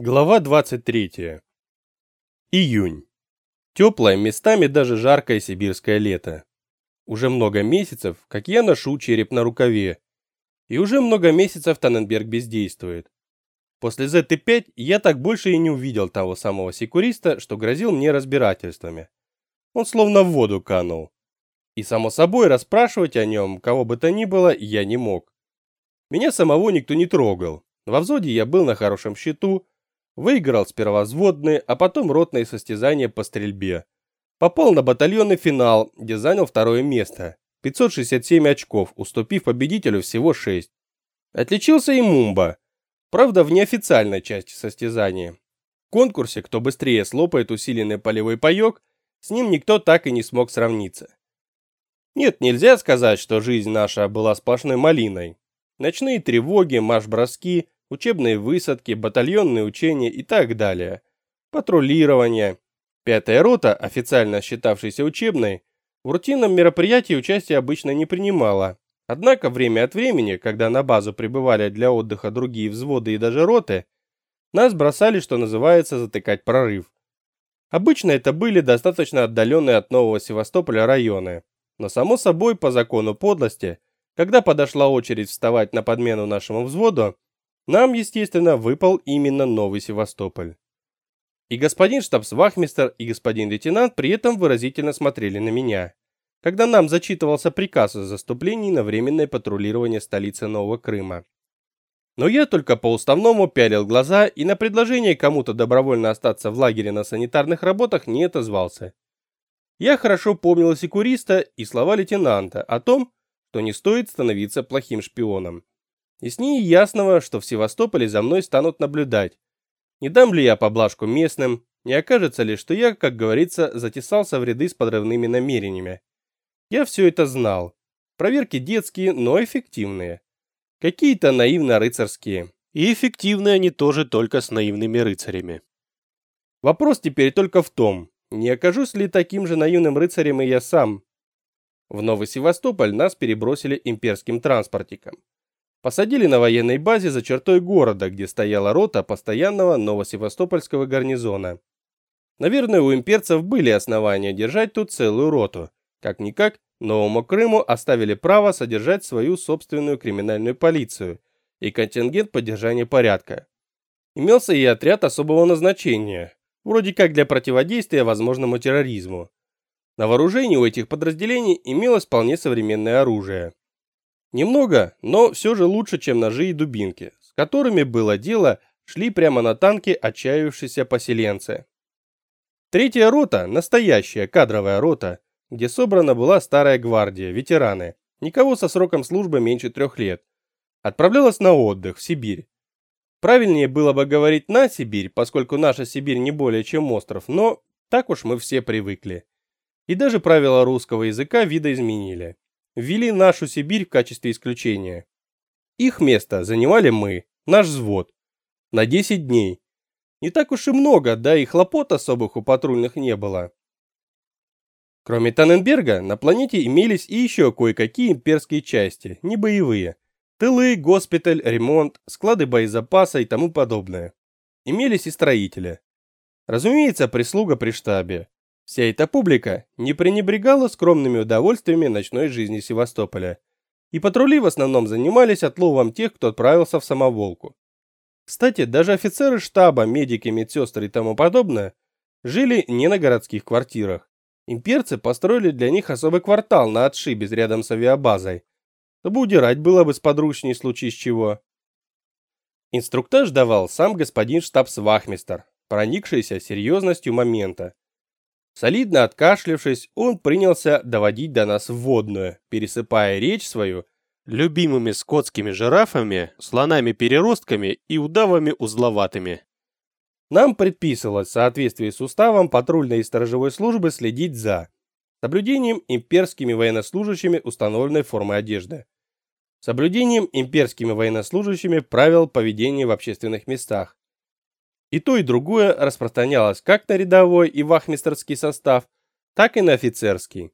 Глава 23. Июнь. Теплое, местами даже жаркое сибирское лето. Уже много месяцев, как я ношу череп на рукаве. И уже много месяцев Таненберг бездействует. После ZT5 я так больше и не увидел того самого секуриста, что грозил мне разбирательствами. Он словно в воду канул. И само собой расспрашивать о нем, кого бы то ни было, я не мог. Меня самого никто не трогал. Во взводе я был на хорошем счету, Выиграл сперва взводные, а потом ротные состязания по стрельбе. Попал на батальонный финал, где занял второе место. 567 очков, уступив победителю всего 6. Отличился и Мумба. Правда, в неофициальной части состязания. В конкурсе, кто быстрее слопает усиленный полевой паёк, с ним никто так и не смог сравниться. Нет, нельзя сказать, что жизнь наша была сплошной малиной. Ночные тревоги, марш-броски, учебные высадки, батальонные учения и так далее. Патрулирование. Пятая рота, официально считавшаяся учебной, в рутинном мероприятии участие обычно не принимала. Однако время от времени, когда на базу прибывали для отдыха другие взводы и даже роты, нас бросали, что называется, затыкать прорыв. Обычно это были достаточно отдаленные от Нового Севастополя районы. Но само собой, по закону подлости, когда подошла очередь вставать на подмену нашему взводу, нам, естественно, выпал именно Новый Севастополь. И господин штабс-вахмистер, и господин лейтенант при этом выразительно смотрели на меня, когда нам зачитывался приказ о заступлении на временное патрулирование столицы Нового Крыма. Но я только по уставному пялил глаза и на предложение кому-то добровольно остаться в лагере на санитарных работах не отозвался. Я хорошо помнил секуриста и слова лейтенанта о том, что не стоит становиться плохим шпионом. И с ней ясного, что в Севастополе за мной станут наблюдать. Не дам ли я поблажку местным, не окажется ли, что я, как говорится, затесался в ряды с подрывными намерениями. Я все это знал. Проверки детские, но эффективные. Какие-то наивно-рыцарские. И эффективные они тоже только с наивными рыцарями. Вопрос теперь только в том, не окажусь ли таким же наивным рыцарем и я сам. В Новый Севастополь нас перебросили имперским транспортиком. Посадили на военной базе за чертой города, где стояла рота постоянного Новосевастопольского гарнизона. Наверное, у имперцев были основания держать тут целую роту. Как-никак, Новому Крыму оставили право содержать свою собственную криминальную полицию и контингент поддержания порядка. Имелся и отряд особого назначения, вроде как для противодействия возможному терроризму. На вооружении у этих подразделений имелось вполне современное оружие. Немного, но все же лучше, чем ножи и дубинки, с которыми было дело, шли прямо на танки отчаявшиеся поселенцы. Третья рота, настоящая кадровая рота, где собрана была старая гвардия, ветераны, никого со сроком службы меньше трех лет, отправлялась на отдых в Сибирь. Правильнее было бы говорить на Сибирь, поскольку наша Сибирь не более чем остров, но так уж мы все привыкли. И даже правила русского языка видоизменили ввели нашу Сибирь в качестве исключения. Их место занимали мы, наш взвод, на 10 дней. Не так уж и много, да и хлопот особых у патрульных не было. Кроме Таненберга, на планете имелись и еще кое-какие имперские части, не боевые. Тылы, госпиталь, ремонт, склады боезапаса и тому подобное. Имелись и строители. Разумеется, прислуга при штабе. Вся эта публика не пренебрегала скромными удовольствиями ночной жизни Севастополя. И патрули в основном занимались отловом тех, кто отправился в самоволку. Кстати, даже офицеры штаба, медики, медсестры и тому подобное жили не на городских квартирах. Имперцы построили для них особый квартал на отшибе рядом с авиабазой, чтобы удирать было бы сподручней в случае с чего. Инструктаж давал сам господин штабс-вахмистер, проникшийся серьезностью момента. Солидно откашлявшись, он принялся доводить до нас вводную, пересыпая речь свою любимыми скотскими жирафами, слонами-переростками и удавами узловатыми. Нам предписывалось в соответствии с уставом патрульной и сторожевой службы следить за соблюдением имперскими военнослужащими установленной формы одежды, соблюдением имперскими военнослужащими правил поведения в общественных местах, и то, и другое распространялось как на рядовой и вахмистерский состав, так и на офицерский.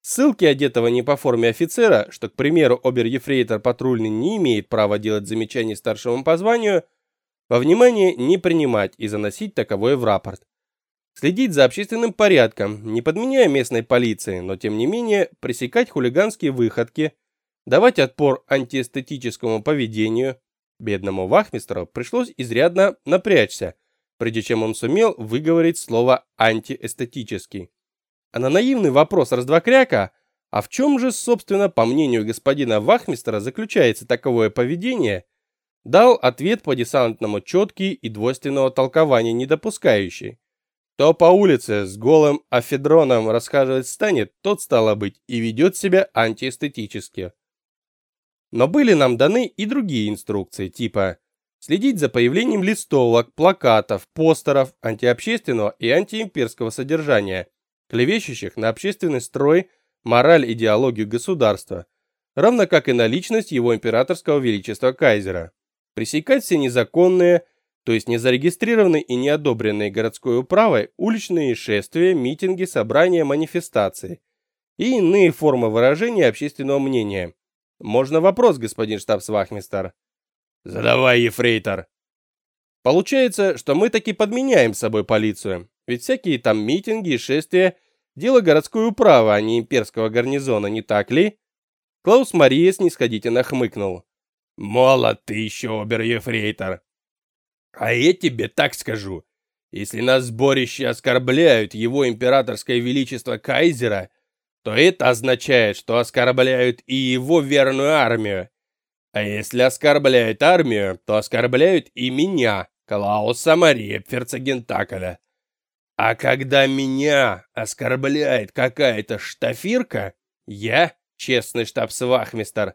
Ссылки одетого не по форме офицера, что, к примеру, обер-ефрейтор патрульный не имеет права делать замечаний старшему по званию, во внимание не принимать и заносить таковое в рапорт. Следить за общественным порядком, не подменяя местной полиции, но тем не менее пресекать хулиганские выходки, давать отпор антиэстетическому поведению. Бедному вахмистру пришлось изрядно напрячься, прежде чем он сумел выговорить слово антиэстетический. А на наивный вопрос раздвокряка, а в чем же, собственно, по мнению господина вахмистра, заключается таковое поведение, дал ответ по десантному четкий и двойственного толкования не допускающий. Кто по улице с голым афедроном расхаживать станет, тот, стало быть, и ведет себя антиэстетически. Но были нам даны и другие инструкции, типа следить за появлением листовок, плакатов, постеров антиобщественного и антиимперского содержания, клевещущих на общественный строй, мораль и идеологию государства, равно как и на личность его императорского величества кайзера. Пресекать все незаконные, то есть незарегистрированные и неодобренные городской управой уличные шествия, митинги, собрания, манифестации и иные формы выражения общественного мнения. Можно вопрос, господин штабс-вахмистер? Задавай, ефрейтор. Получается, что мы таки подменяем с собой полицию. Ведь всякие там митинги и шествия – дело городской управы, а не имперского гарнизона, не так ли? Клаус Мария снисходительно хмыкнул. Молод ты еще, обер-ефрейтор. А я тебе так скажу. Если на сборище оскорбляют его императорское величество кайзера, то это означает, что оскорбляют и его верную армию. А если оскорбляют армию, то оскорбляют и меня, Клауса Мария Ферцегентакеля. А когда меня оскорбляет какая-то штафирка, я, честный штабс-вахмистер,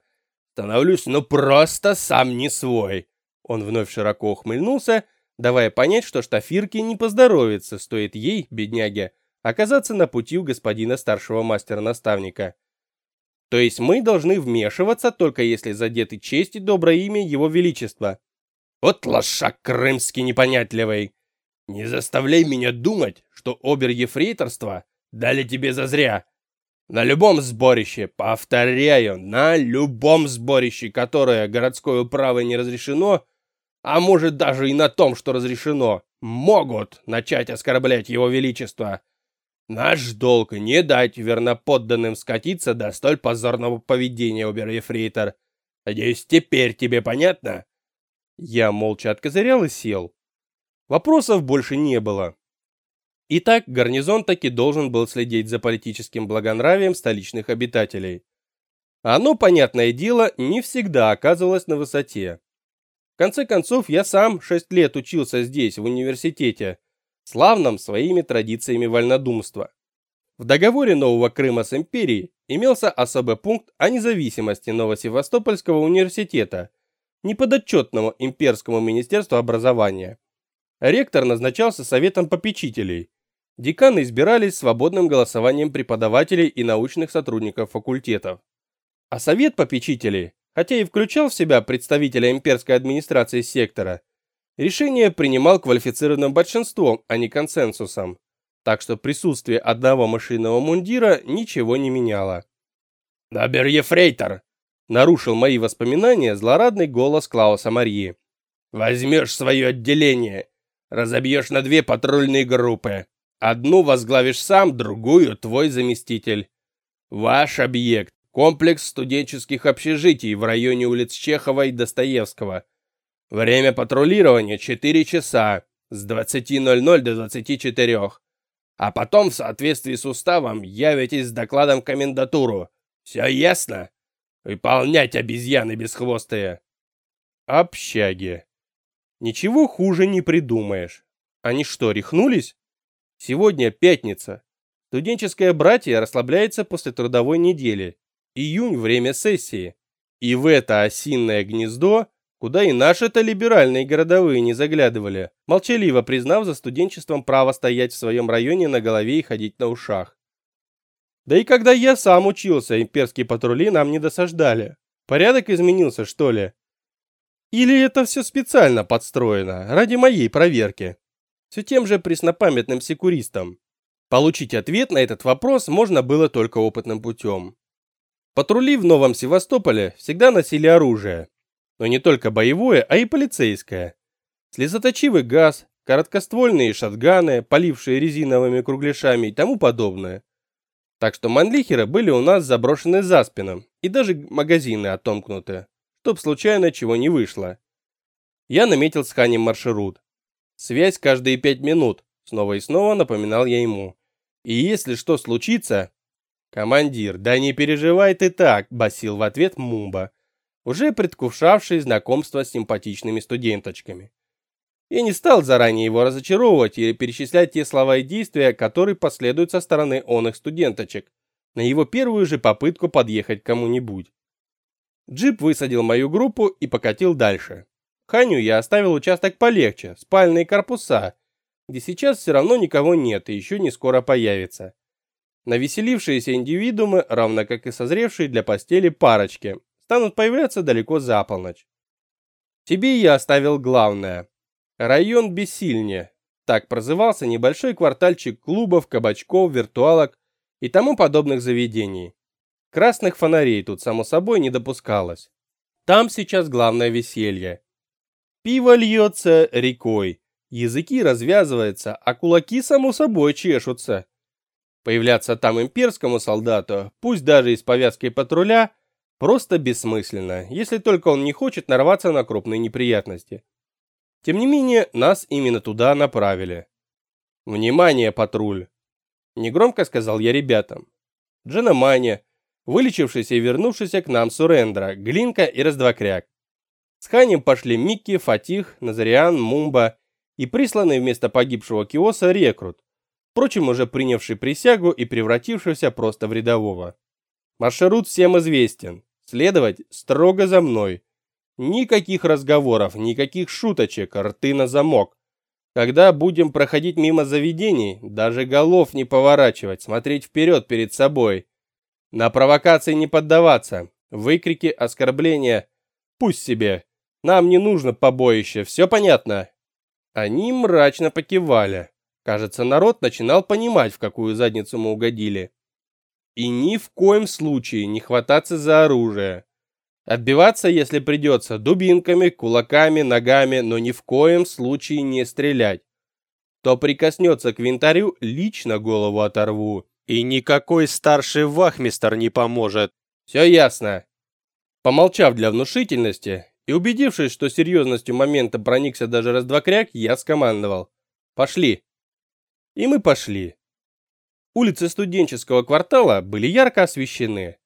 становлюсь ну просто сам не свой. Он вновь широко ухмыльнулся, давая понять, что штафирке не поздоровится, стоит ей, бедняге, оказаться на пути у господина старшего мастера-наставника. То есть мы должны вмешиваться, только если задеты честь и доброе имя его величества. Вот лошак крымский непонятливый. Не заставляй меня думать, что обер-ефрейторство дали тебе зазря. На любом сборище, повторяю, на любом сборище, которое городской управой не разрешено, а может даже и на том, что разрешено, могут начать оскорблять его величество. Наш долг не дать верноподданным скатиться до столь позорного поведения, обер-ефрейтор. Надеюсь, теперь тебе понятно?» Я молча откозырял и сел. Вопросов больше не было. Итак, гарнизон таки должен был следить за политическим благонравием столичных обитателей. Оно, понятное дело, не всегда оказывалось на высоте. В конце концов, я сам шесть лет учился здесь, в университете, славном своими традициями вольнодумства. В договоре Нового Крыма с империей имелся особый пункт о независимости Новосевастопольского университета, неподотчетному имперскому министерству образования. Ректор назначался советом попечителей. Деканы избирались свободным голосованием преподавателей и научных сотрудников факультетов. А совет попечителей, хотя и включал в себя представителя имперской администрации сектора, решение принимал квалифицированным большинством, а не консенсусом. Так что присутствие одного машинного мундира ничего не меняло. «Добер Ефрейтор!» Нарушил мои воспоминания злорадный голос Клауса Марии. «Возьмешь свое отделение, разобьешь на две патрульные группы. Одну возглавишь сам, другую твой заместитель. Ваш объект – комплекс студенческих общежитий в районе улиц Чехова и Достоевского. Время патрулирования 4 часа с 20.00 до 24. А потом в соответствии с уставом явитесь с докладом в комендатуру. Все ясно? Выполнять обезьяны бесхвостые. Общаги. Ничего хуже не придумаешь. Они что, рехнулись? Сегодня пятница. Студенческое братье расслабляется после трудовой недели. Июнь – время сессии. И в это осинное гнездо куда и наши-то либеральные городовые не заглядывали, молчаливо признав за студенчеством право стоять в своем районе на голове и ходить на ушах. Да и когда я сам учился, имперские патрули нам не досаждали. Порядок изменился, что ли? Или это все специально подстроено, ради моей проверки? Все тем же преснопамятным секуристам. Получить ответ на этот вопрос можно было только опытным путем. Патрули в Новом Севастополе всегда носили оружие, но не только боевое, а и полицейское. Слезоточивый газ, короткоствольные шатганы, полившие резиновыми кругляшами и тому подобное. Так что манлихеры были у нас заброшены за спином, и даже магазины отомкнуты, чтоб случайно чего не вышло. Я наметил с Ханем маршрут. Связь каждые пять минут, снова и снова напоминал я ему. И если что случится... Командир, да не переживай ты так, басил в ответ Мумба, уже предвкушавший знакомство с симпатичными студенточками. Я не стал заранее его разочаровывать или перечислять те слова и действия, которые последуют со стороны он студенточек, на его первую же попытку подъехать к кому-нибудь. Джип высадил мою группу и покатил дальше. Ханю я оставил участок полегче, спальные корпуса, где сейчас все равно никого нет и еще не скоро появится. Навеселившиеся индивидуумы, равно как и созревшие для постели парочки, станут появляться далеко за полночь. Тебе я оставил главное Район Бессильне. Так прозывался небольшой квартальчик клубов, кабачков, виртуалок и тому подобных заведений. Красных фонарей тут, само собой, не допускалось. Там сейчас главное веселье. Пиво льется рекой, языки развязываются, а кулаки, само собой, чешутся. Появляться там имперскому солдату, пусть даже и с повязкой патруля, просто бессмысленно, если только он не хочет нарваться на крупные неприятности. Тем не менее, нас именно туда направили. «Внимание, патруль!» Негромко сказал я ребятам. Джена Мани, вылечившийся и вернувшийся к нам Сурендра, Глинка и Раздвокряк. С Ханем пошли Микки, Фатих, Назариан, Мумба и присланный вместо погибшего Киоса рекрут, впрочем, уже принявший присягу и превратившийся просто в рядового. Маршрут всем известен. Следовать строго за мной. Никаких разговоров, никаких шуточек, рты на замок. Когда будем проходить мимо заведений, даже голов не поворачивать, смотреть вперед перед собой. На провокации не поддаваться. Выкрики, оскорбления. Пусть себе. Нам не нужно побоище, все понятно? Они мрачно покивали. Кажется, народ начинал понимать, в какую задницу мы угодили. И ни в коем случае не хвататься за оружие. Отбиваться, если придется, дубинками, кулаками, ногами, но ни в коем случае не стрелять. То прикоснется к винтарю, лично голову оторву. И никакой старший вахмистер не поможет. Все ясно. Помолчав для внушительности и убедившись, что серьезностью момента проникся даже раздвокряк, я скомандовал. Пошли. И мы пошли. Улицы студенческого квартала были ярко освещены.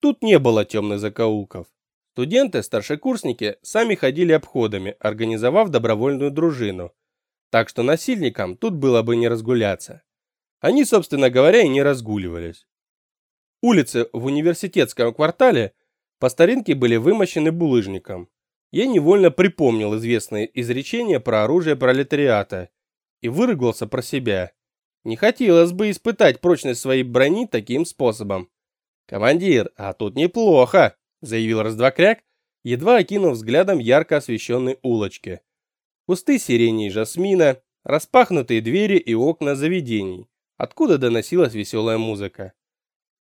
Тут не было темных закоулков. Студенты, старшекурсники сами ходили обходами, организовав добровольную дружину. Так что насильникам тут было бы не разгуляться. Они, собственно говоря, и не разгуливались. Улицы в университетском квартале по старинке были вымощены булыжником. Я невольно припомнил известное изречение про оружие пролетариата и выругался про себя. Не хотелось бы испытать прочность своей брони таким способом. «Командир, а тут неплохо», — заявил раздвокряк, едва окинув взглядом ярко освещенной улочки. Кусты сирени и жасмина, распахнутые двери и окна заведений, откуда доносилась веселая музыка.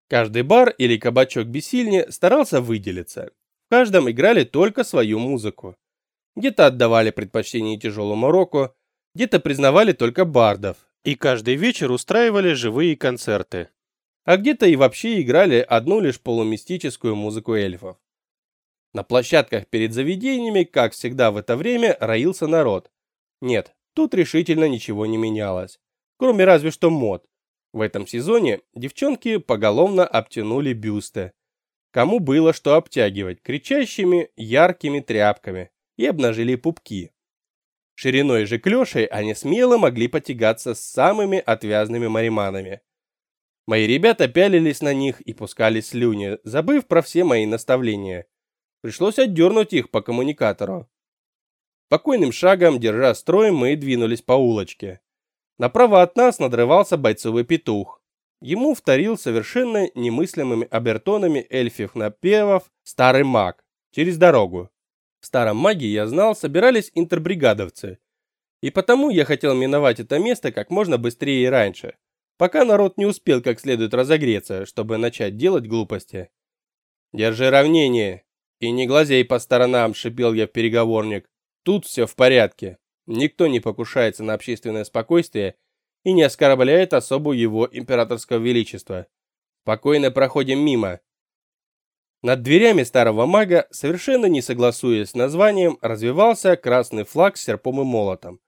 Каждый бар или кабачок бессильне старался выделиться. В каждом играли только свою музыку. Где-то отдавали предпочтение тяжелому року, где-то признавали только бардов, и каждый вечер устраивали живые концерты а где-то и вообще играли одну лишь полумистическую музыку эльфов. На площадках перед заведениями, как всегда в это время, роился народ. Нет, тут решительно ничего не менялось, кроме разве что мод. В этом сезоне девчонки поголовно обтянули бюсты. Кому было что обтягивать кричащими яркими тряпками и обнажили пупки. Шириной же клёшей они смело могли потягаться с самыми отвязными мариманами. Мои ребята пялились на них и пускали слюни, забыв про все мои наставления. Пришлось отдернуть их по коммуникатору. Покойным шагом, держа строй, мы двинулись по улочке. Направо от нас надрывался бойцовый петух. Ему вторил совершенно немыслимыми обертонами эльфив напевов старый маг через дорогу. В старом маге, я знал, собирались интербригадовцы. И потому я хотел миновать это место как можно быстрее и раньше пока народ не успел как следует разогреться, чтобы начать делать глупости. «Держи равнение и не глазей по сторонам», — шипел я в переговорник. тут все в порядке. Никто не покушается на общественное спокойствие и не оскорбляет особу его императорского величества. Спокойно проходим мимо. Над дверями старого мага, совершенно не согласуясь с названием, развивался красный флаг с серпом и молотом.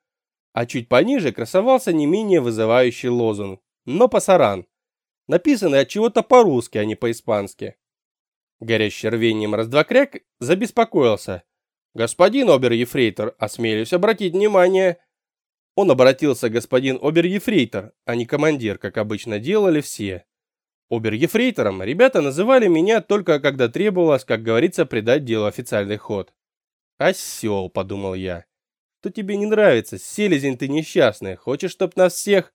А чуть пониже красовался не менее вызывающий лозунг «Но пасаран», написанный от чего-то по-русски, а не по-испански. Горящий рвением раздвокряк забеспокоился. «Господин обер-ефрейтор, осмелюсь обратить внимание...» Он обратился господин обер-ефрейтор, а не командир, как обычно делали все. Обер-ефрейтором ребята называли меня только когда требовалось, как говорится, придать делу официальный ход. «Осел», — подумал я. «Что тебе не нравится? Селезень ты несчастный. Хочешь, чтоб нас всех...»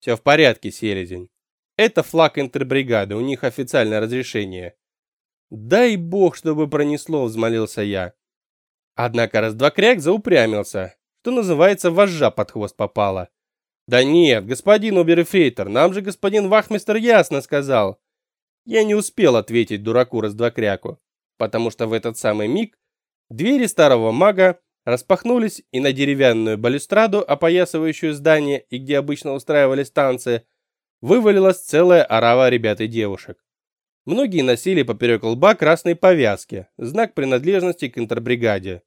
«Все в порядке, Селезень. Это флаг интербригады, у них официальное разрешение». «Дай бог, чтобы пронесло», — взмолился я. Однако раздвокряк заупрямился, что называется, вожжа под хвост попала. «Да нет, господин оберефрейтор, нам же господин вахмистер ясно сказал». Я не успел ответить дураку раздвокряку, потому что в этот самый миг двери старого мага распахнулись, и на деревянную балюстраду, опоясывающую здание и где обычно устраивались танцы, вывалилась целая орава ребят и девушек. Многие носили поперек лба красные повязки, знак принадлежности к интербригаде.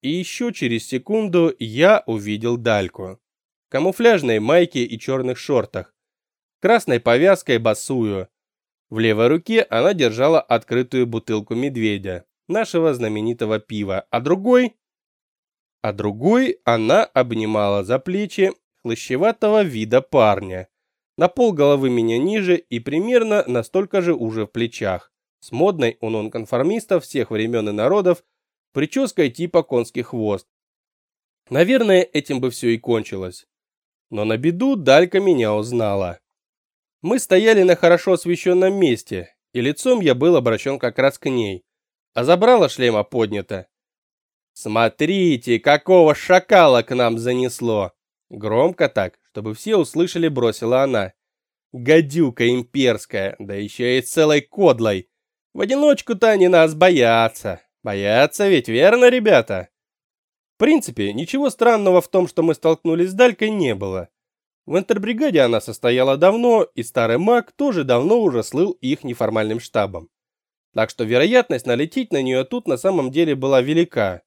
И еще через секунду я увидел Дальку камуфляжной майке и черных шортах, красной повязкой босую. В левой руке она держала открытую бутылку медведя, нашего знаменитого пива, а другой... А другой она обнимала за плечи хлыщеватого вида парня, на пол головы меня ниже и примерно настолько же уже в плечах, с модной у нонконформистов всех времен и народов прической типа конский хвост. Наверное, этим бы все и кончилось. Но на беду Далька меня узнала. Мы стояли на хорошо освещенном месте, и лицом я был обращен как раз к ней, а забрала шлема поднята. «Смотрите, какого шакала к нам занесло!» Громко так, чтобы все услышали, бросила она. «Гадюка имперская, да еще и целой кодлой! В одиночку-то они нас боятся! Боятся ведь, верно, ребята?» В принципе, ничего странного в том, что мы столкнулись с Далькой, не было. В интербригаде она состояла давно, и старый маг тоже давно уже слыл их неформальным штабом. Так что вероятность налететь на нее тут на самом деле была велика.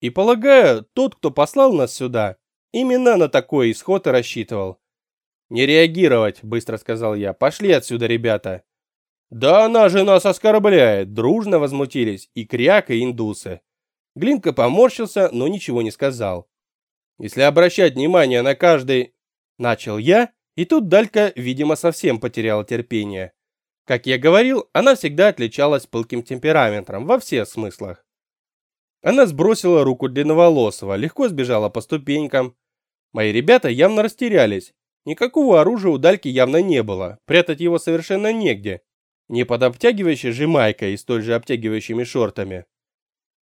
И полагаю, тот, кто послал нас сюда, именно на такой исход и рассчитывал. «Не реагировать», — быстро сказал я. «Пошли отсюда, ребята». «Да она же нас оскорбляет!» Дружно возмутились и кряк, и индусы. Глинка поморщился, но ничего не сказал. Если обращать внимание на каждый... Начал я, и тут Далька, видимо, совсем потеряла терпение. Как я говорил, она всегда отличалась пылким темпераментом во всех смыслах. Она сбросила руку длинноволосого, легко сбежала по ступенькам. Мои ребята явно растерялись. Никакого оружия у Дальки явно не было, прятать его совершенно негде. Не под обтягивающей же майкой и столь же обтягивающими шортами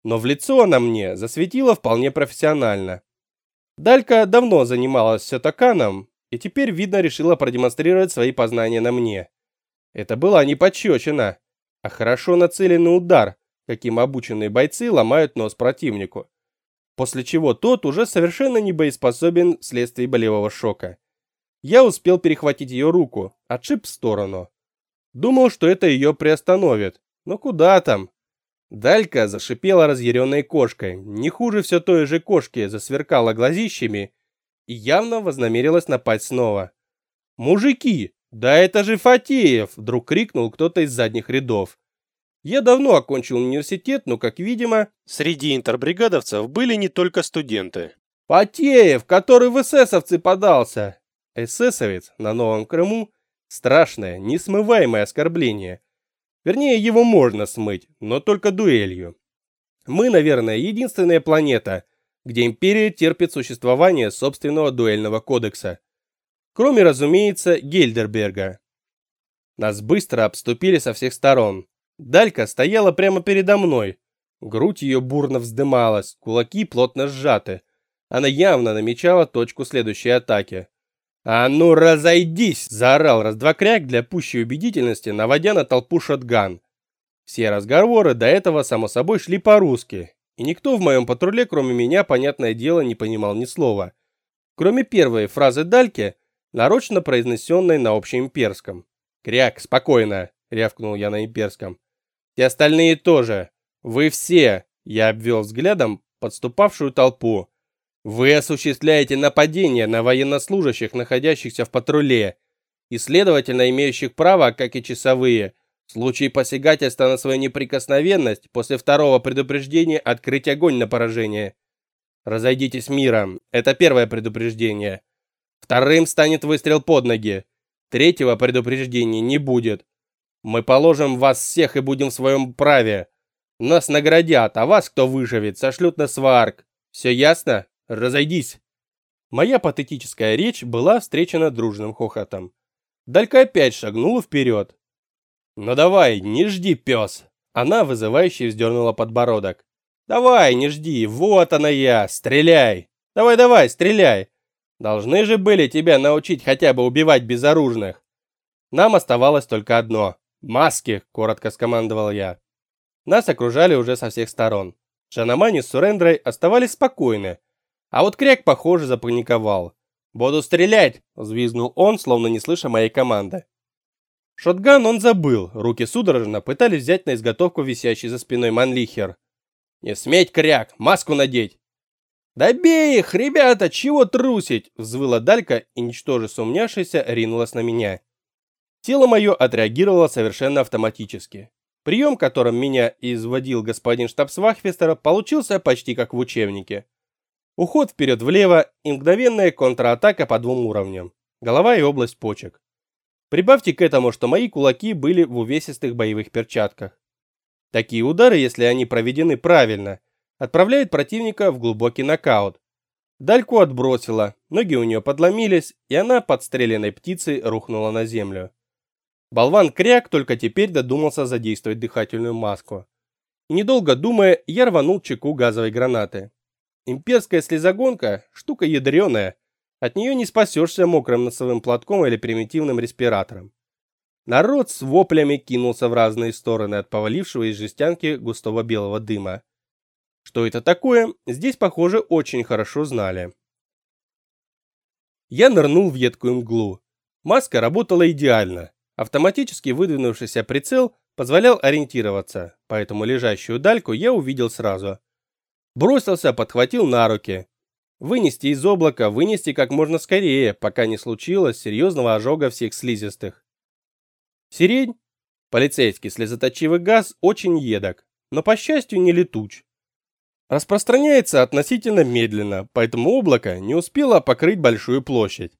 но в лицо она мне засветила вполне профессионально. Далька давно занималась сетоканом и теперь, видно, решила продемонстрировать свои познания на мне. Это была не пощечина, а хорошо нацеленный удар, каким обученные бойцы ломают нос противнику. После чего тот уже совершенно не боеспособен вследствие болевого шока. Я успел перехватить ее руку, отшиб в сторону. Думал, что это ее приостановит, но куда там? Далька зашипела разъяренной кошкой, не хуже все той же кошки, засверкала глазищами и явно вознамерилась напасть снова. «Мужики, да это же Фатеев!» – вдруг крикнул кто-то из задних рядов. Я давно окончил университет, но, как видимо, среди интербригадовцев были не только студенты. «Фатеев, который в эсэсовцы подался!» Эсэсовец на Новом Крыму – страшное, несмываемое оскорбление – Вернее, его можно смыть, но только дуэлью. Мы, наверное, единственная планета, где империя терпит существование собственного дуэльного кодекса. Кроме, разумеется, Гельдерберга. Нас быстро обступили со всех сторон. Далька стояла прямо передо мной. Грудь ее бурно вздымалась, кулаки плотно сжаты. Она явно намечала точку следующей атаки. «А ну разойдись!» – заорал раздвокряк для пущей убедительности, наводя на толпу шотган. Все разговоры до этого, само собой, шли по-русски, и никто в моем патруле, кроме меня, понятное дело, не понимал ни слова. Кроме первой фразы Дальки, нарочно произнесенной на общеимперском. «Кряк, спокойно!» — рявкнул я на имперском. «И остальные тоже. Вы все!» — я обвел взглядом подступавшую толпу. «Вы осуществляете нападение на военнослужащих, находящихся в патруле, и, следовательно, имеющих право, как и часовые, в случае посягательства на свою неприкосновенность, после второго предупреждения открыть огонь на поражение. Разойдитесь миром. Это первое предупреждение. Вторым станет выстрел под ноги. Третьего предупреждения не будет. Мы положим вас всех и будем в своем праве. Нас наградят, а вас, кто выживет, сошлют на сварк. Все ясно? Разойдись. Моя патетическая речь была встречена дружным хохотом. Далька опять шагнула вперед. «Ну давай, не жди, пес!» Она вызывающе вздернула подбородок. «Давай, не жди, вот она я, стреляй! Давай-давай, стреляй! Должны же были тебя научить хотя бы убивать безоружных!» Нам оставалось только одно. «Маски!» – коротко скомандовал я. Нас окружали уже со всех сторон. Шанамани с Сурендрой оставались спокойны. А вот Кряк, похоже, запаниковал. «Буду стрелять!» – взвизгнул он, словно не слыша моей команды. Шотган он забыл, руки судорожно пытались взять на изготовку висящий за спиной манлихер. «Не сметь, кряк, маску надеть!» «Да бей их, ребята, чего трусить!» – взвыла Далька и, ничтоже сумняшися, ринулась на меня. Тело мое отреагировало совершенно автоматически. Прием, которым меня изводил господин штабсвахфестер, получился почти как в учебнике. Уход вперед влево и мгновенная контратака по двум уровням. Голова и область почек. Прибавьте к этому, что мои кулаки были в увесистых боевых перчатках. Такие удары, если они проведены правильно, отправляют противника в глубокий нокаут. Дальку отбросила, ноги у нее подломились, и она подстреленной птицей рухнула на землю. Болван Кряк только теперь додумался задействовать дыхательную маску. И недолго думая, я рванул чеку газовой гранаты. Имперская слезогонка – штука ядреная. От нее не спасешься мокрым носовым платком или примитивным респиратором. Народ с воплями кинулся в разные стороны от повалившего из жестянки густого белого дыма. Что это такое, здесь, похоже, очень хорошо знали. Я нырнул в едкую мглу. Маска работала идеально. Автоматически выдвинувшийся прицел позволял ориентироваться, поэтому лежащую дальку я увидел сразу. Бросился, подхватил на руки. Вынести из облака, вынести как можно скорее, пока не случилось серьезного ожога всех слизистых. Сирень, полицейский слезоточивый газ, очень едок, но, по счастью, не летуч. Распространяется относительно медленно, поэтому облако не успело покрыть большую площадь.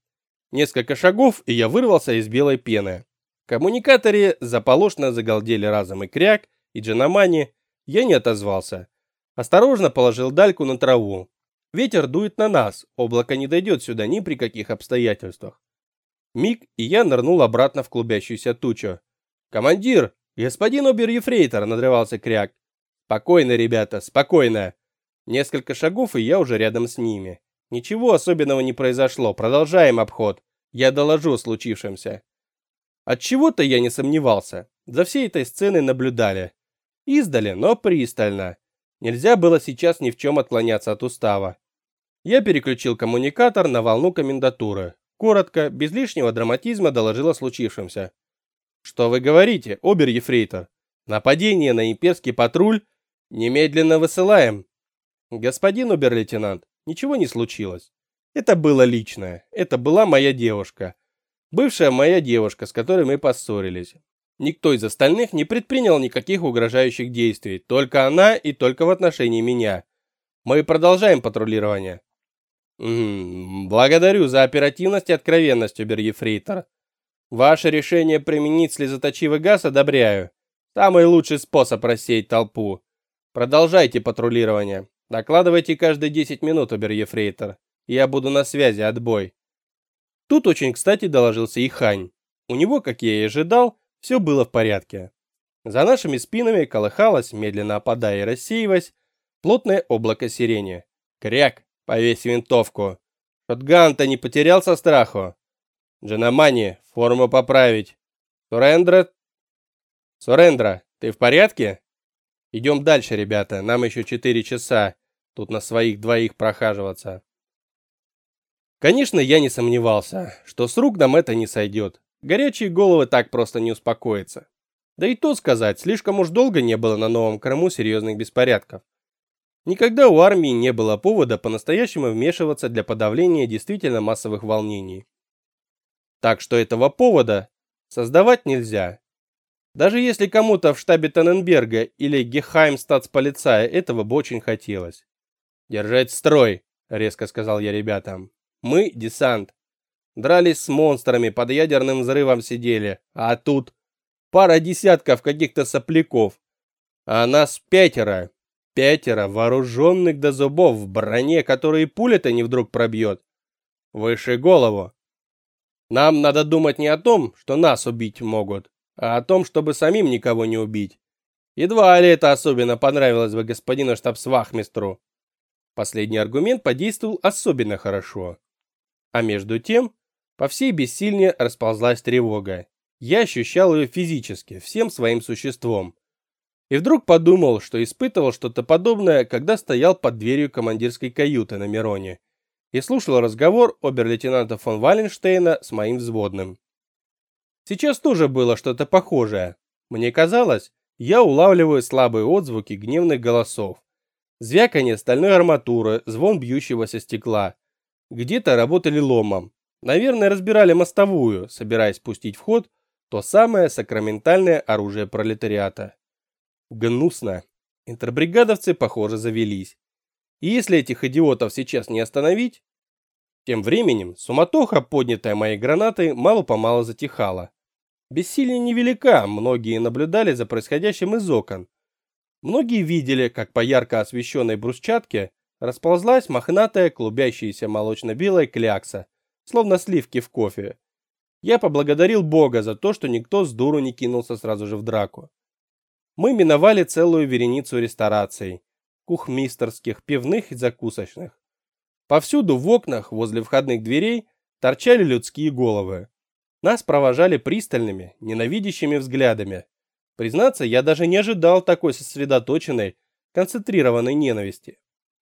Несколько шагов, и я вырвался из белой пены. Коммуникаторе заполошно загалдели разом и кряк, и джанамани. Я не отозвался. Осторожно положил дальку на траву. Ветер дует на нас, облако не дойдет сюда ни при каких обстоятельствах. Миг, и я нырнул обратно в клубящуюся тучу. «Командир! Господин обер-ефрейтор!» — надрывался кряк. «Спокойно, ребята, спокойно!» Несколько шагов, и я уже рядом с ними. Ничего особенного не произошло, продолжаем обход. Я доложу о случившемся. От чего-то я не сомневался. За всей этой сценой наблюдали. Издали, но пристально. Нельзя было сейчас ни в чем отклоняться от устава. Я переключил коммуникатор на волну комендатуры. Коротко, без лишнего драматизма доложил о случившемся. «Что вы говорите, обер-ефрейтор? Нападение на имперский патруль? Немедленно высылаем!» «Господин обер-лейтенант, ничего не случилось. Это было личное. Это была моя девушка. Бывшая моя девушка, с которой мы поссорились. Никто из остальных не предпринял никаких угрожающих действий, только она и только в отношении меня. Мы продолжаем патрулирование. М благодарю за оперативность и откровенность, обер-ефрейтор. Ваше решение применить слезоточивый газ одобряю. Самый лучший способ рассеять толпу. Продолжайте патрулирование. Докладывайте каждые 10 минут, обер-ефрейтор. Я буду на связи, отбой. Тут очень кстати доложился и Хань. У него, как я и ожидал, все было в порядке. За нашими спинами колыхалось, медленно опадая и рассеиваясь, плотное облако сирени. Кряк, повесь винтовку. Шотган-то не потерял со страху. Джанамани, форму поправить. Сурендра... Сурендра, ты в порядке? Идем дальше, ребята, нам еще четыре часа тут на своих двоих прохаживаться. Конечно, я не сомневался, что с рук нам это не сойдет. Горячие головы так просто не успокоятся. Да и то сказать, слишком уж долго не было на Новом Крыму серьезных беспорядков. Никогда у армии не было повода по-настоящему вмешиваться для подавления действительно массовых волнений. Так что этого повода создавать нельзя. Даже если кому-то в штабе Таненберга или Гехаймстатсполицая этого бы очень хотелось. «Держать строй!» — резко сказал я ребятам. «Мы — десант. Дрались с монстрами, под ядерным взрывом сидели, а тут пара десятков каких-то сопляков. А нас пятеро, пятеро вооруженных до зубов в броне, которые пуля-то не вдруг пробьет. Выше голову. Нам надо думать не о том, что нас убить могут, а о том, чтобы самим никого не убить. Едва ли это особенно понравилось бы господину штабсвахмистру. Последний аргумент подействовал особенно хорошо. А между тем, по всей бессильне расползлась тревога. Я ощущал ее физически, всем своим существом. И вдруг подумал, что испытывал что-то подобное, когда стоял под дверью командирской каюты на Мироне и слушал разговор обер-лейтенанта фон Валенштейна с моим взводным. Сейчас тоже было что-то похожее. Мне казалось, я улавливаю слабые отзвуки гневных голосов, Звяканье стальной арматуры, звон бьющегося стекла. Где-то работали ломом. Наверное, разбирали мостовую, собираясь пустить в ход то самое сакраментальное оружие пролетариата. Гнусно. Интербригадовцы, похоже, завелись. И если этих идиотов сейчас не остановить... Тем временем суматоха, поднятая моей гранатой, мало-помалу затихала. Бессилие невелика, многие наблюдали за происходящим из окон, Многие видели, как по ярко освещенной брусчатке расползлась мохнатая клубящаяся молочно-белая клякса, словно сливки в кофе. Я поблагодарил Бога за то, что никто с дуру не кинулся сразу же в драку. Мы миновали целую вереницу рестораций, кухмистерских, пивных и закусочных. Повсюду в окнах, возле входных дверей, торчали людские головы. Нас провожали пристальными, ненавидящими взглядами. Признаться, я даже не ожидал такой сосредоточенной, концентрированной ненависти.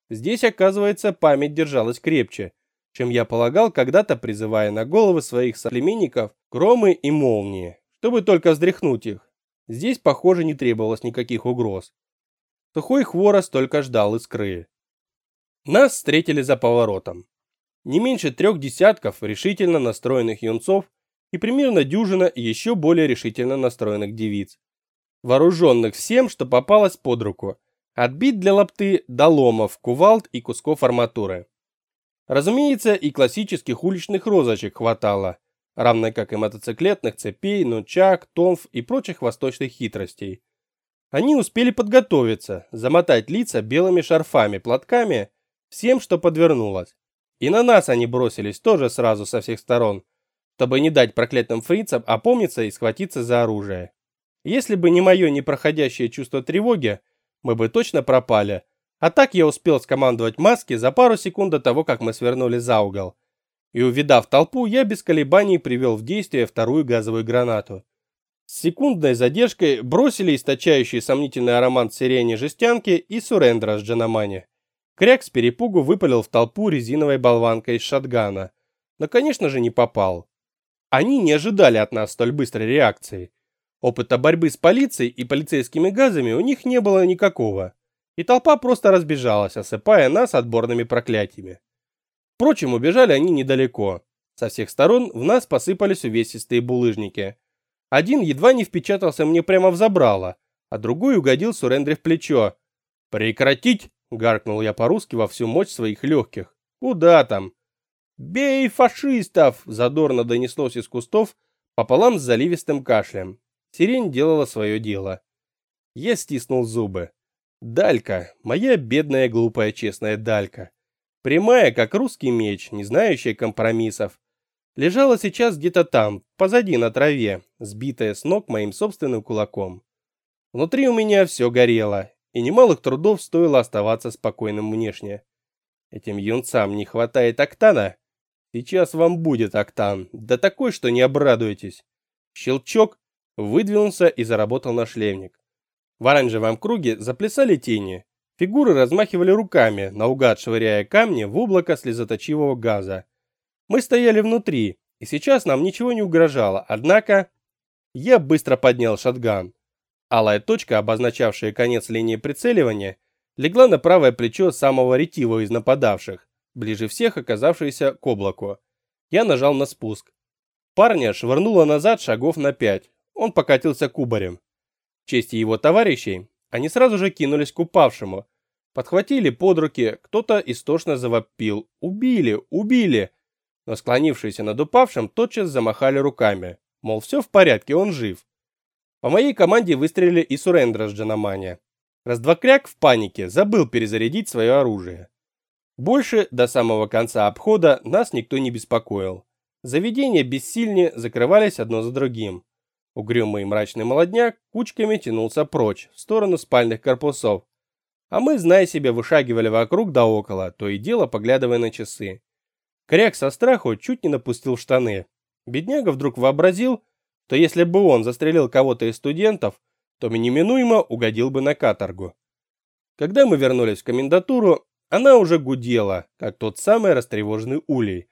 Здесь, оказывается, память держалась крепче, чем я полагал, когда-то призывая на головы своих соплеменников громы и молнии, чтобы только вздряхнуть их. Здесь, похоже, не требовалось никаких угроз. Сухой хворост только ждал искры. Нас встретили за поворотом. Не меньше трех десятков решительно настроенных юнцов и примерно дюжина еще более решительно настроенных девиц вооруженных всем, что попалось под руку, отбить для лапты до ломов, кувалд и кусков арматуры. Разумеется, и классических уличных розочек хватало, равно как и мотоциклетных цепей, нунчак, томф и прочих восточных хитростей. Они успели подготовиться, замотать лица белыми шарфами, платками, всем, что подвернулось. И на нас они бросились тоже сразу со всех сторон, чтобы не дать проклятым фрицам опомниться и схватиться за оружие. Если бы не мое непроходящее чувство тревоги, мы бы точно пропали. А так я успел скомандовать маски за пару секунд до того, как мы свернули за угол. И увидав толпу, я без колебаний привел в действие вторую газовую гранату. С секундной задержкой бросили источающий сомнительный аромат сирени жестянки и сурендра с джанамани. Кряк с перепугу выпалил в толпу резиновой болванкой из шатгана, но, конечно же, не попал. Они не ожидали от нас столь быстрой реакции. Опыта борьбы с полицией и полицейскими газами у них не было никакого, и толпа просто разбежалась, осыпая нас отборными проклятиями. Впрочем, убежали они недалеко. Со всех сторон в нас посыпались увесистые булыжники. Один едва не впечатался мне прямо в забрало, а другой угодил Сурендре в плечо. «Прекратить!» — гаркнул я по-русски во всю мощь своих легких. «Куда там?» «Бей фашистов!» — задорно донеслось из кустов пополам с заливистым кашлем. Сирень делала свое дело. Я стиснул зубы. Далька, моя бедная глупая честная Далька, прямая, как русский меч, не знающая компромиссов, лежала сейчас где-то там, позади на траве, сбитая с ног моим собственным кулаком. Внутри у меня все горело, и немалых трудов стоило оставаться спокойным внешне. Этим юнцам не хватает октана? Сейчас вам будет октан, да такой, что не обрадуетесь. Щелчок, выдвинулся и заработал нашлемник. В оранжевом круге заплясали тени. Фигуры размахивали руками, наугад швыряя камни в облако слезоточивого газа. Мы стояли внутри, и сейчас нам ничего не угрожало, однако... Я быстро поднял шотган. Алая точка, обозначавшая конец линии прицеливания, легла на правое плечо самого ретивого из нападавших, ближе всех оказавшийся к облаку. Я нажал на спуск. Парня швырнуло назад шагов на пять. Он покатился кубарем. В честь его товарищей они сразу же кинулись к упавшему. Подхватили под руки, кто-то истошно завопил «Убили! Убили!» Но склонившиеся над упавшим тотчас замахали руками, мол, все в порядке, он жив. По моей команде выстрелили и Сурендра с Джанамани. Раздвокряк в панике забыл перезарядить свое оружие. Больше до самого конца обхода нас никто не беспокоил. Заведения бессильнее закрывались одно за другим. Угрюмый и мрачный молодняк кучками тянулся прочь, в сторону спальных корпусов. А мы, зная себя, вышагивали вокруг да около, то и дело поглядывая на часы. Кряк со страху чуть не напустил штаны. Бедняга вдруг вообразил, что если бы он застрелил кого-то из студентов, то неминуемо угодил бы на каторгу. Когда мы вернулись в комендатуру, она уже гудела, как тот самый растревоженный улей.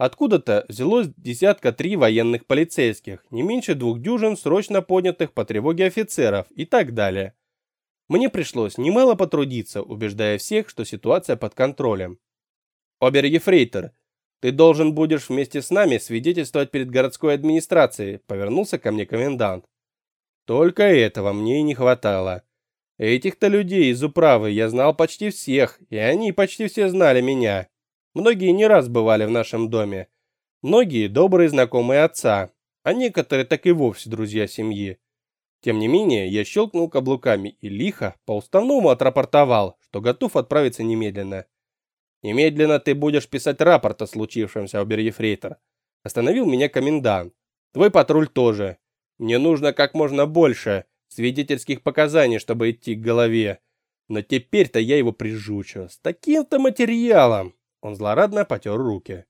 Откуда-то взялось десятка три военных полицейских, не меньше двух дюжин срочно поднятых по тревоге офицеров и так далее. Мне пришлось немало потрудиться, убеждая всех, что ситуация под контролем. «Обер-ефрейтор, ты должен будешь вместе с нами свидетельствовать перед городской администрацией», повернулся ко мне комендант. Только этого мне и не хватало. Этих-то людей из управы я знал почти всех, и они почти все знали меня. Многие не раз бывали в нашем доме. Многие добрые знакомые отца, а некоторые так и вовсе друзья семьи. Тем не менее, я щелкнул каблуками и лихо по уставному отрапортовал, что готов отправиться немедленно. «Немедленно ты будешь писать рапорт о случившемся, обер-ефрейтор», остановил меня комендант. «Твой патруль тоже. Мне нужно как можно больше, свидетельских показаний, чтобы идти к голове. Но теперь-то я его прижучу. С таким-то материалом. Он злорадно потер руки.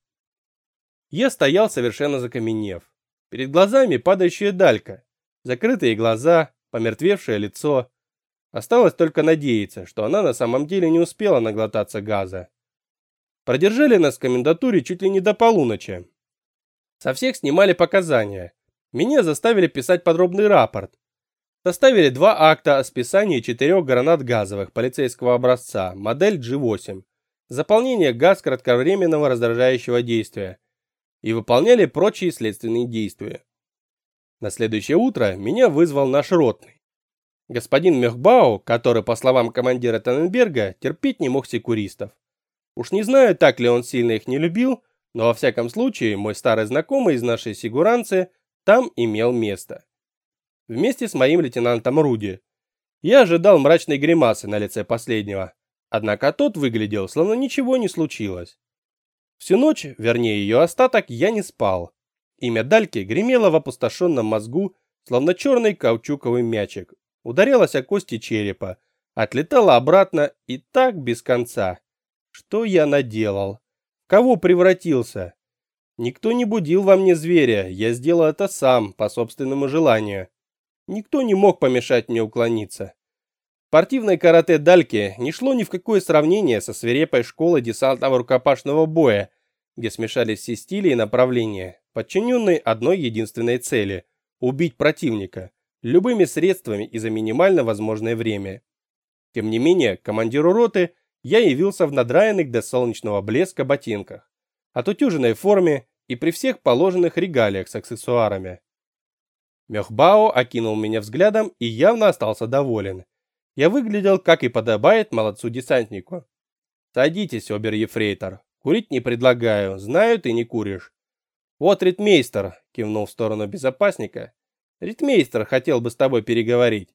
Я стоял совершенно закаменев. Перед глазами падающая далька. Закрытые глаза, помертвевшее лицо. Осталось только надеяться, что она на самом деле не успела наглотаться газа. Продержали нас в комендатуре чуть ли не до полуночи. Со всех снимали показания. Меня заставили писать подробный рапорт, Составили два акта о списании четырех гранат газовых полицейского образца, модель G8, заполнение газ кратковременного раздражающего действия и выполняли прочие следственные действия. На следующее утро меня вызвал наш ротный. Господин Мехбау, который, по словам командира Таненберга, терпеть не мог секуристов. Уж не знаю, так ли он сильно их не любил, но во всяком случае мой старый знакомый из нашей сигуранцы там имел место вместе с моим лейтенантом Руди. Я ожидал мрачной гримасы на лице последнего, однако тот выглядел, словно ничего не случилось. Всю ночь, вернее ее остаток, я не спал. Имя Дальки гремело в опустошенном мозгу, словно черный каучуковый мячик. Ударялось о кости черепа, отлетало обратно и так без конца. Что я наделал? кого превратился? Никто не будил во мне зверя, я сделал это сам, по собственному желанию. Никто не мог помешать мне уклониться. Спортивное карате Дальки не шло ни в какое сравнение со свирепой школой десантного рукопашного боя, где смешались все стили и направления, подчиненные одной единственной цели – убить противника, любыми средствами и за минимально возможное время. Тем не менее, командиру роты я явился в надраенных до солнечного блеска ботинках, отутюженной форме и при всех положенных регалиях с аксессуарами. Мехбао окинул меня взглядом и явно остался доволен. Я выглядел, как и подобает молодцу-десантнику. «Садитесь, обер-ефрейтор. Курить не предлагаю, знаю, ты не куришь». «Вот ритмейстер», — кивнул в сторону безопасника. «Ритмейстер хотел бы с тобой переговорить.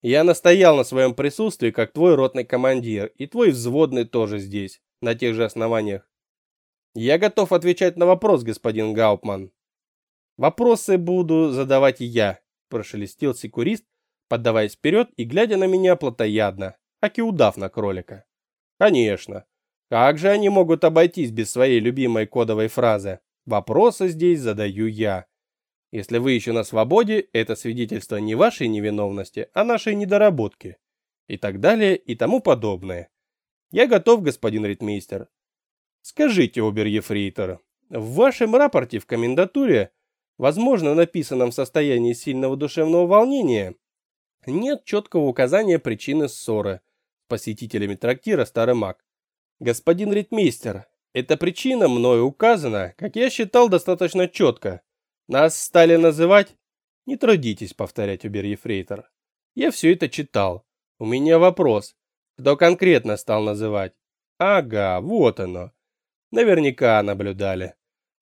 Я настоял на своем присутствии, как твой ротный командир, и твой взводный тоже здесь, на тех же основаниях. Я готов отвечать на вопрос, господин Гауптман. Вопросы буду задавать я, прошелестел секурист, поддаваясь вперед и глядя на меня плотоядно, аки удав на кролика. Конечно. Как же они могут обойтись без своей любимой кодовой фразы? Вопросы здесь задаю я. Если вы еще на свободе, это свидетельство не вашей невиновности, а нашей недоработки. И так далее, и тому подобное. Я готов, господин ритмейстер. Скажите, обер-ефрейтор, в вашем рапорте в комендатуре, возможно, написанном в состоянии сильного душевного волнения, нет четкого указания причины ссоры посетителями трактира Старый Маг. Господин ритмейстер, эта причина мною указана, как я считал, достаточно четко. Нас стали называть... Не трудитесь повторять, обер-ефрейтор. Я все это читал. У меня вопрос. Кто конкретно стал называть? Ага, вот оно. Наверняка наблюдали.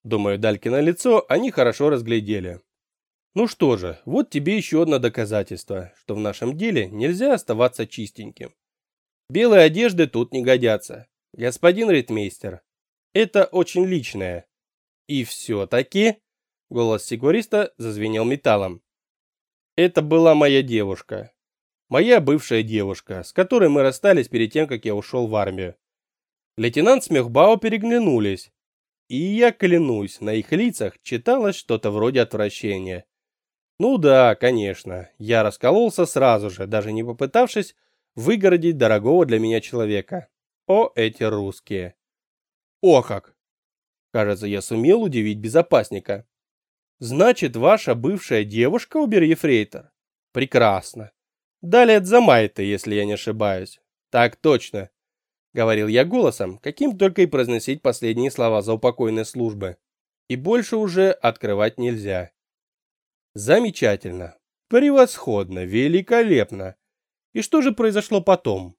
Думаю, дальки на лицо они хорошо разглядели. Ну что же, вот тебе еще одно доказательство, что в нашем деле нельзя оставаться чистеньким. Белые одежды тут не годятся. Господин ритмейстер, это очень личное. И все-таки... Голос сигуриста зазвенел металлом. Это была моя девушка. Моя бывшая девушка, с которой мы расстались перед тем, как я ушел в армию. Лейтенант с Мехбао переглянулись. И я клянусь, на их лицах читалось что-то вроде отвращения. Ну да, конечно, я раскололся сразу же, даже не попытавшись выгородить дорогого для меня человека. О, эти русские. О как! Кажется, я сумел удивить безопасника. Значит, ваша бывшая девушка убер-ефрейтор? Прекрасно. Далее Дзамайта, если я не ошибаюсь. Так точно. Говорил я голосом, каким только и произносить последние слова за упокойной службы. И больше уже открывать нельзя. Замечательно. Превосходно, великолепно. И что же произошло потом?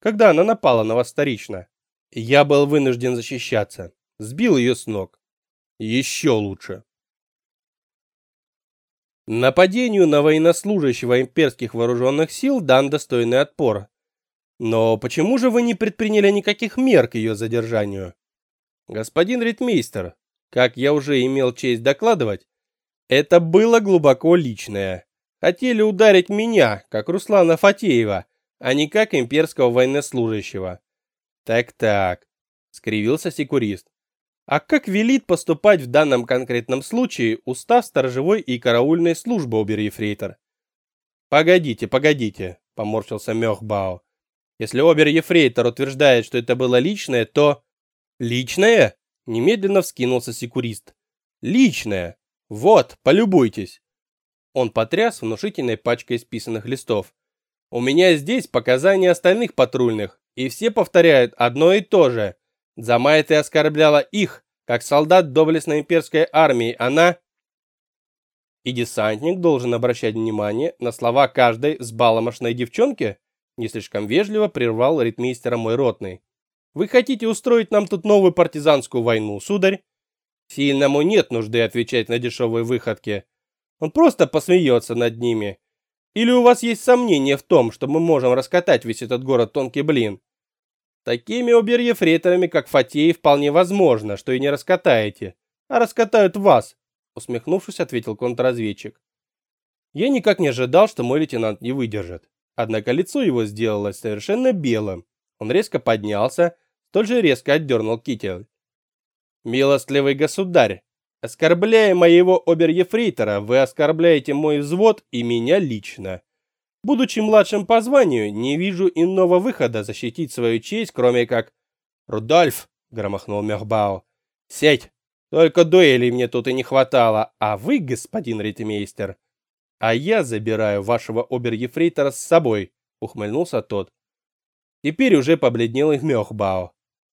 Когда она напала на вас вторично? Я был вынужден защищаться. Сбил ее с ног. Еще лучше. Нападению на военнослужащего имперских вооруженных сил дан достойный отпор. Но почему же вы не предприняли никаких мер к ее задержанию? Господин ритмейстер, как я уже имел честь докладывать, это было глубоко личное. Хотели ударить меня, как Руслана Фатеева, а не как имперского военнослужащего. Так-так, скривился секурист. А как велит поступать в данном конкретном случае устав сторожевой и караульной службы обер-ефрейтор? Погодите, погодите, поморщился Мёхбао. Если обер-ефрейтор утверждает, что это было личное, то... Личное? Немедленно вскинулся секурист. Личное. Вот, полюбуйтесь. Он потряс внушительной пачкой исписанных листов. У меня здесь показания остальных патрульных, и все повторяют одно и то же. Замая ты оскорбляла их, как солдат доблестной имперской армии. Она... И десантник должен обращать внимание на слова каждой сбаломошной девчонки? Не слишком вежливо прервал ритмейстера мой ротный. Вы хотите устроить нам тут новую партизанскую войну, сударь? Сильному нет нужды отвечать на дешевые выходки. Он просто посмеется над ними. Или у вас есть сомнения в том, что мы можем раскатать весь этот город тонкий блин? Такими обер-ефрейторами, как Фатей, вполне возможно, что и не раскатаете, а раскатают вас, усмехнувшись, ответил контрразведчик. Я никак не ожидал, что мой лейтенант не выдержит. Однако лицо его сделалось совершенно белым. Он резко поднялся, столь же резко отдернул китель. Милостливый государь, оскорбляя моего обер-ефрейтора, вы оскорбляете мой взвод и меня лично. Будучи младшим по званию, не вижу иного выхода защитить свою честь, кроме как... «Рудольф!» — громохнул Мехбау. «Сядь! Только дуэли мне тут и не хватало, а вы, господин ритмейстер...» «А я забираю вашего обер-ефрейтора с собой», — ухмыльнулся тот. Теперь уже побледнел их Мехбау.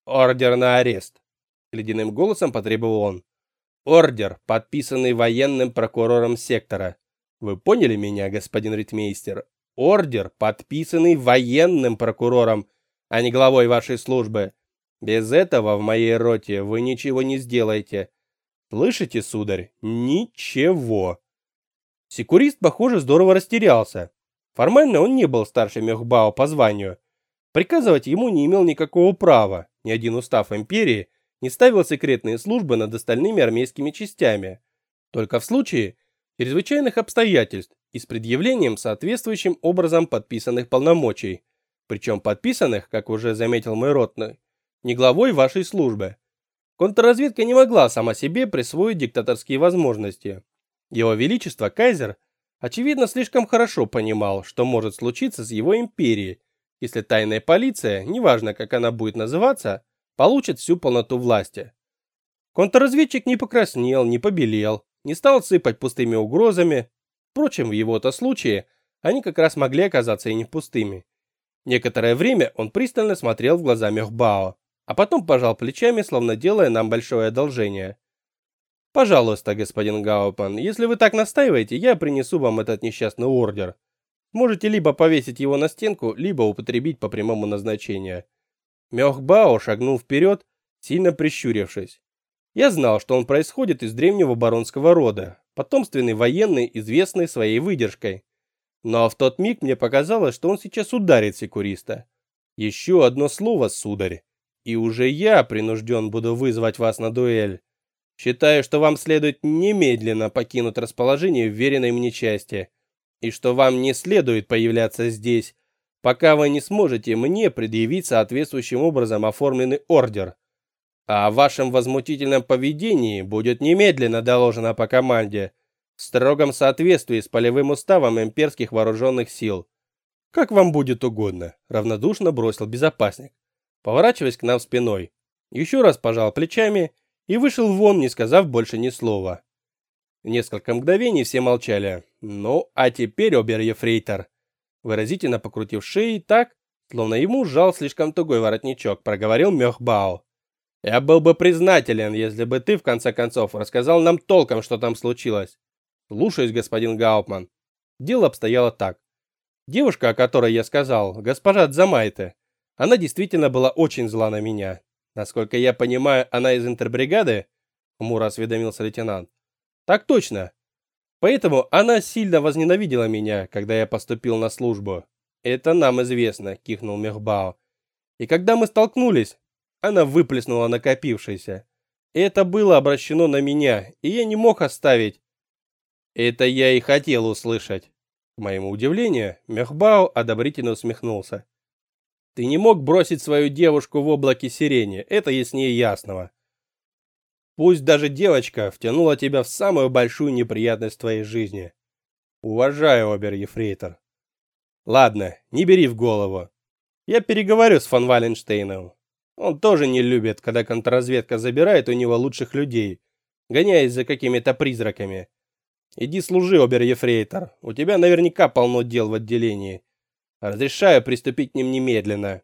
«Ордер на арест ледяным голосом потребовал он. Ордер, подписанный военным прокурором сектора. Вы поняли меня, господин ритмейстер? Ордер, подписанный военным прокурором, а не главой вашей службы. Без этого в моей роте вы ничего не сделаете. Слышите, сударь? Ничего. Секурист, похоже, здорово растерялся. Формально он не был старше Мехбао по званию. Приказывать ему не имел никакого права. Ни один устав империи не ставил секретные службы над остальными армейскими частями, только в случае чрезвычайных обстоятельств и с предъявлением соответствующим образом подписанных полномочий, причем подписанных, как уже заметил мой ротный, не главой вашей службы. Контрразведка не могла сама себе присвоить диктаторские возможности. Его Величество Кайзер, очевидно, слишком хорошо понимал, что может случиться с его империей, если тайная полиция, неважно как она будет называться, получит всю полноту власти. Контрразведчик не покраснел, не побелел, не стал сыпать пустыми угрозами. Впрочем, в его-то случае они как раз могли оказаться и не пустыми. Некоторое время он пристально смотрел в глаза Мехбао, а потом пожал плечами, словно делая нам большое одолжение. «Пожалуйста, господин Гаупман, если вы так настаиваете, я принесу вам этот несчастный ордер. Можете либо повесить его на стенку, либо употребить по прямому назначению». Мехбао шагнул вперед, сильно прищурившись. Я знал, что он происходит из древнего баронского рода, потомственный военный, известный своей выдержкой. Но в тот миг мне показалось, что он сейчас ударит секуриста. Еще одно слово, сударь, и уже я принужден буду вызвать вас на дуэль. Считаю, что вам следует немедленно покинуть расположение вверенной мне части, и что вам не следует появляться здесь, пока вы не сможете мне предъявить соответствующим образом оформленный ордер. А о вашем возмутительном поведении будет немедленно доложено по команде, в строгом соответствии с полевым уставом имперских вооруженных сил. Как вам будет угодно, равнодушно бросил безопасник, поворачиваясь к нам спиной. Еще раз пожал плечами и вышел вон, не сказав больше ни слова. Несколько мгновений все молчали. Ну, а теперь обер-ефрейтор. Выразительно покрутив шеей так, словно ему сжал слишком тугой воротничок, проговорил Мехбао. Я был бы признателен, если бы ты, в конце концов, рассказал нам толком, что там случилось. Слушаюсь, господин Гауптман. Дело обстояло так. Девушка, о которой я сказал, госпожа Дзамайте, она действительно была очень зла на меня. Насколько я понимаю, она из интербригады? Хмуро осведомился лейтенант. Так точно. Поэтому она сильно возненавидела меня, когда я поступил на службу. Это нам известно, кивнул Мехбао. И когда мы столкнулись, она выплеснула накопившееся. Это было обращено на меня, и я не мог оставить. Это я и хотел услышать. К моему удивлению, Мехбао одобрительно усмехнулся. Ты не мог бросить свою девушку в облаке сирени, это яснее ясного. Пусть даже девочка втянула тебя в самую большую неприятность твоей жизни. Уважаю, обер-ефрейтор. Ладно, не бери в голову. Я переговорю с фон Валенштейном. Он тоже не любит, когда контрразведка забирает у него лучших людей, гоняясь за какими-то призраками. Иди служи, обер-ефрейтор. У тебя наверняка полно дел в отделении. Разрешаю приступить к ним немедленно.